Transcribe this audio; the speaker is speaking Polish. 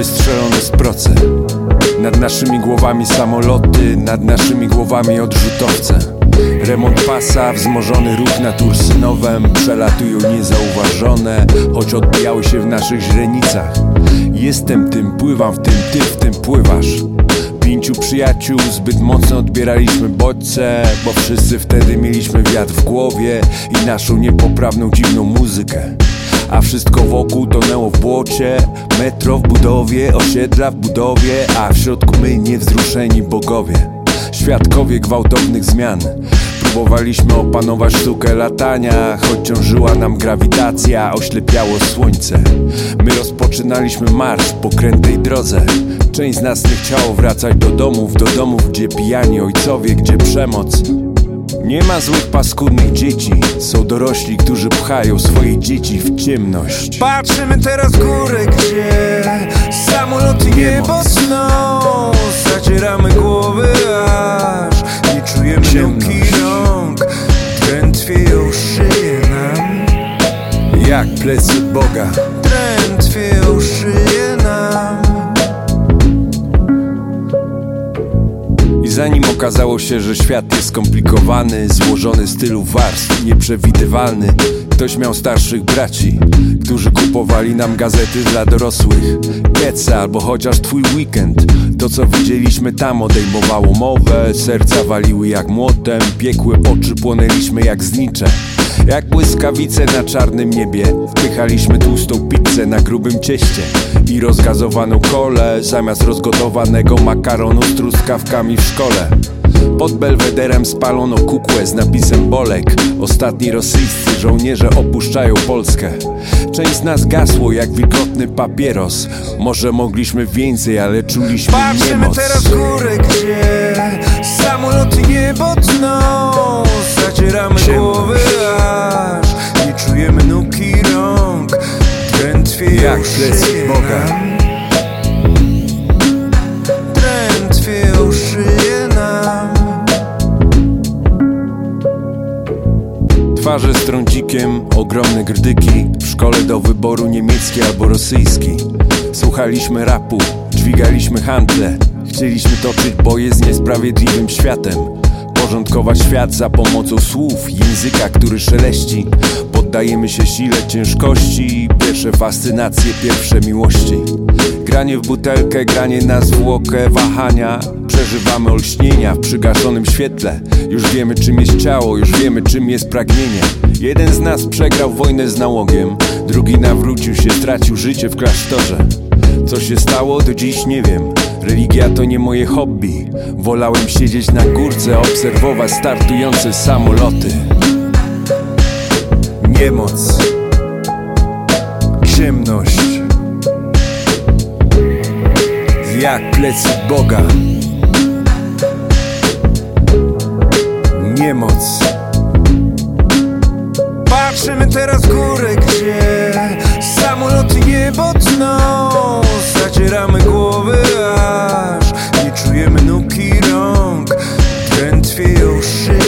wystrzelone z proce Nad naszymi głowami samoloty, nad naszymi głowami odrzutowce. Remont pasa, wzmożony ruch nad Ursynowem. Przelatują niezauważone, choć odbijały się w naszych źrenicach. Jestem tym, pływam w tym, ty w tym pływasz. Pięciu przyjaciół zbyt mocno odbieraliśmy bodźce Bo wszyscy wtedy mieliśmy wiatr w głowie I naszą niepoprawną dziwną muzykę a wszystko wokół tonęło w błocie. Metro w budowie, osiedla w budowie. A w środku my niewzruszeni bogowie. Świadkowie gwałtownych zmian. Próbowaliśmy opanować sztukę latania Choć ciążyła nam grawitacja Oślepiało słońce. My rozpoczynaliśmy marsz po krętej drodze. Część z nas nie chciało wracać do domów Do domów, gdzie pijani ojcowie, gdzie przemoc nie ma złych paskudnych dzieci. Są dorośli, którzy pchają swoje dzieci w ciemność. Patrzymy teraz w górę, gdzie Samoloty niebo sną Zacieramy głowy aż Nie czujemy Ciemność. nóg i rąk. Drętwieją szyję nam. Jak plecy Boga. Drętwieją szyję zanim okazało się, że świat jest skomplikowany Złożony z tylu warstw, nieprzewidywalny Ktoś miał starszych braci Którzy kupowali nam gazety dla dorosłych. Kece albo chociaż twój weekend. To co widzieliśmy tam odejmowało mowę. Serca waliły jak młotem Piekłe oczy płonęliśmy jak znicze. Jak błyskawice na czarnym niebie. Wpychaliśmy tłustą pizzę na grubym cieście I rozgazowaną kolę Zamiast rozgotowanego makaronu z truskawkami w szkole pod belwederem spalono kukłę z napisem Bolek. Ostatni rosyjscy żołnierze opuszczają Polskę. Część z nas gasło jak wilgotny papieros. Może mogliśmy więcej, ale czuliśmy Patrzymy niemoc. teraz w górę, gdzie Samoloty niebo tną. Zacieramy Ciemność. głowy aż Nie czujemy nóg i rąk. Drętwieją Jak szyję Boga. Twarze z trącikiem, ogromne grdyki W szkole do wyboru niemiecki albo rosyjski. Słuchaliśmy rapu, dźwigaliśmy handle. Chcieliśmy toczyć boje z niesprawiedliwym światem. Porządkować świat za pomocą słów, języka, który szeleści. Poddajemy się sile ciężkości Pierwsze fascynacje, pierwsze miłości Granie w butelkę, granie na zwłokę, wahania. Przeżywamy olśnienia w przygaszonym świetle. Już wiemy czym jest ciało, już wiemy czym jest pragnienie. Jeden z nas przegrał wojnę z nałogiem Drugi nawrócił się, stracił życie w klasztorze. Co się stało, do dziś nie wiem. Religia to nie moje hobby. Wolałem siedzieć na górce, obserwować startujące samoloty. Niemoc. Ciemność jak plecy Boga. Niemoc Patrzymy teraz w górę, gdzie Samoloty niebo tną. Zacieramy głowy aż Nie czujemy nóg i rąk. Drętwieją szyję